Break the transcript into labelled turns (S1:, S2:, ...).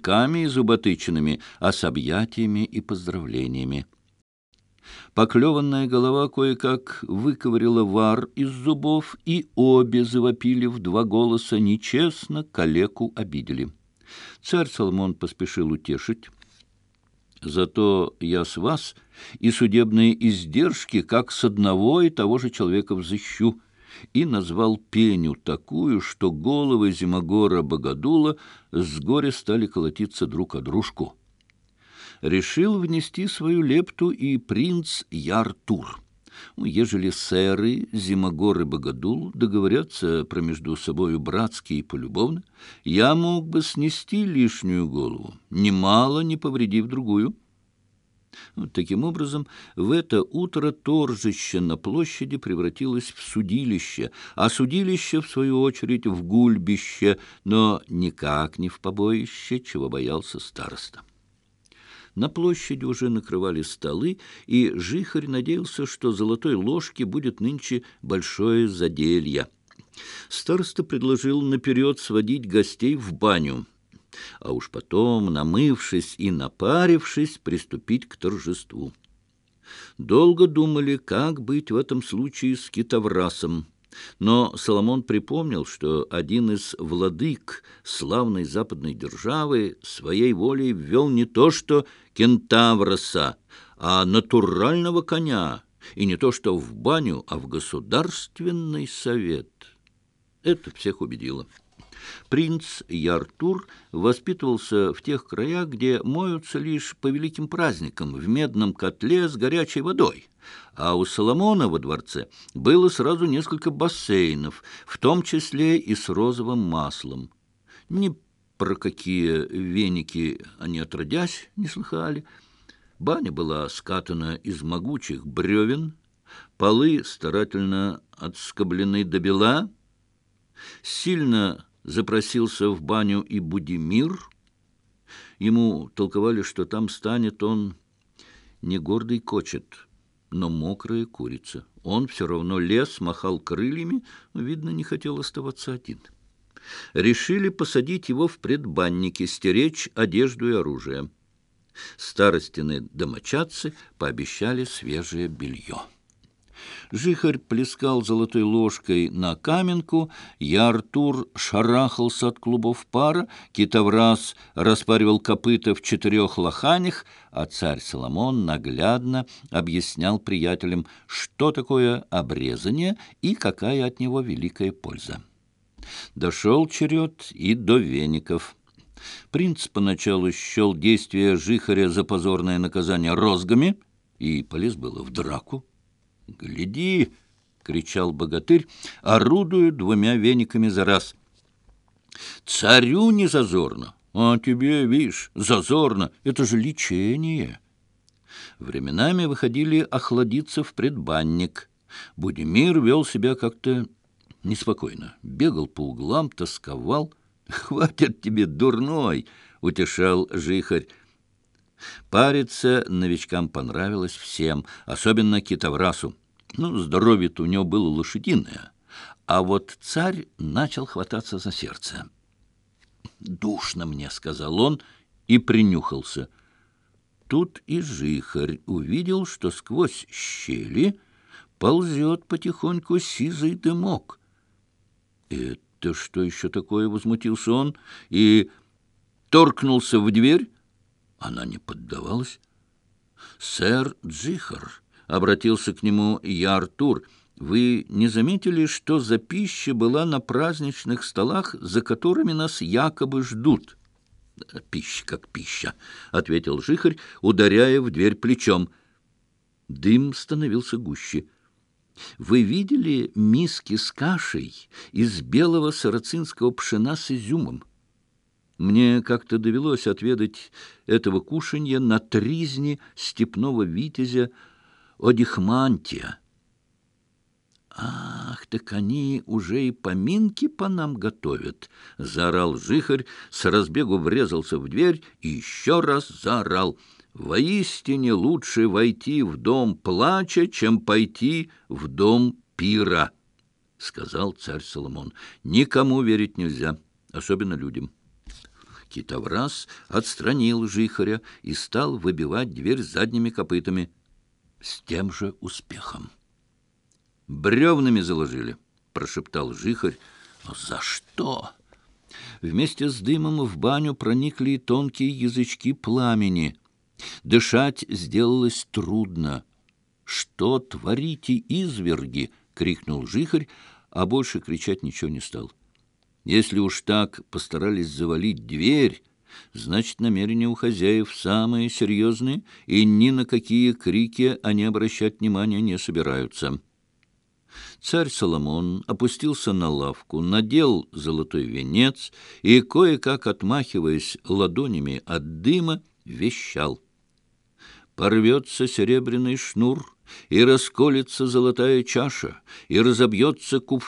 S1: пинками и зуботычинами, а с объятиями и поздравлениями. Поклеванная голова кое-как выковырила вар из зубов, и обе завопили в два голоса нечестно, калеку обидели. Царь Соломон поспешил утешить. «Зато я с вас и судебные издержки, как с одного и того же человека взыщу» и назвал пеню такую, что головы Зимогора Богодула с горя стали колотиться друг о дружку. Решил внести свою лепту и принц Яртур. Ну, ежели сэры Зимогор и Богодул договорятся про между собою братски и полюбовно, я мог бы снести лишнюю голову, немало не повредив другую. Ну, таким образом, в это утро торжище на площади превратилось в судилище, а судилище, в свою очередь, в гульбище, но никак не в побоище, чего боялся староста. На площади уже накрывали столы, и Жихарь надеялся, что золотой ложки будет нынче большое заделье. Староста предложил наперед сводить гостей в баню — а уж потом, намывшись и напарившись, приступить к торжеству. Долго думали, как быть в этом случае с китоврасом. Но Соломон припомнил, что один из владык славной западной державы своей волей ввел не то что кентавроса, а натурального коня, и не то что в баню, а в государственный совет. Принц Яртур воспитывался в тех краях, где моются лишь по великим праздникам в медном котле с горячей водой. А у Соломона во дворце было сразу несколько бассейнов, в том числе и с розовым маслом. Не про какие веники они отродясь не слыхали. Баня была скатана из могучих бревен, полы старательно отскоблены до бела, сильно запросился в баню и Будимир. Ему толковали, что там станет он не гордый кочет, но мокрая курица. Он все равно лез, махал крыльями, видно, не хотел оставаться один. Решили посадить его в предбаннике, стеречь одежду и оружие. Старостины домочадцы пообещали свежее белье. Жихарь плескал золотой ложкой на каменку, я Артур шарахался от клубов пара, китовраз распаривал копыта в четырех лоханях, а царь Соломон наглядно объяснял приятелям, что такое обрезание и какая от него великая польза. Дошел черед и до веников. Принц поначалу счел действия жихаря за позорное наказание розгами и полез было в драку. «Гляди!» — кричал богатырь, орудуя двумя вениками за раз. «Царю не зазорно, а тебе, видишь, зазорно. Это же лечение!» Временами выходили охладиться в предбанник. Будимир вел себя как-то неспокойно. Бегал по углам, тосковал. «Хватит тебе, дурной!» — утешал жихарь. Париться новичкам понравилось всем, особенно китоврасу. Ну, здоровье-то у него было лошадиное, а вот царь начал хвататься за сердце. «Душно мне», — сказал он и принюхался. Тут и жихарь увидел, что сквозь щели ползет потихоньку сизый дымок. «Это что еще такое?» — возмутился он и торкнулся в дверь. Она не поддавалась. «Сэр Джихар!» обратился к нему я Артур. «Вы не заметили, что за пища была на праздничных столах, за которыми нас якобы ждут?» «Пища как пища», — ответил жихарь, ударяя в дверь плечом. Дым становился гуще. «Вы видели миски с кашей из белого сарацинского пшена с изюмом?» Мне как-то довелось отведать этого кушанья на тризне степного витязя Одихмантия. «Ах, так они уже и поминки по нам готовят!» — заорал жихарь, с разбегу врезался в дверь и еще раз заорал. «Воистине лучше войти в дом плача, чем пойти в дом пира!» — сказал царь Соломон. «Никому верить нельзя, особенно людям». Китоврас отстранил жихаря и стал выбивать дверь задними копытами — с тем же успехом. «Бревнами заложили», — прошептал жихарь. «Но за что?» Вместе с дымом в баню проникли тонкие язычки пламени. Дышать сделалось трудно. «Что творите, изверги?» — крикнул жихарь, а больше кричать ничего не стал. «Если уж так постарались завалить дверь...» Значит, намерения у хозяев самые серьезные, и ни на какие крики они обращать внимания не собираются. Царь Соломон опустился на лавку, надел золотой венец и, кое-как отмахиваясь ладонями от дыма, вещал. «Порвется серебряный шнур, и расколется золотая чаша, и разобьется кувшин,